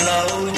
kalau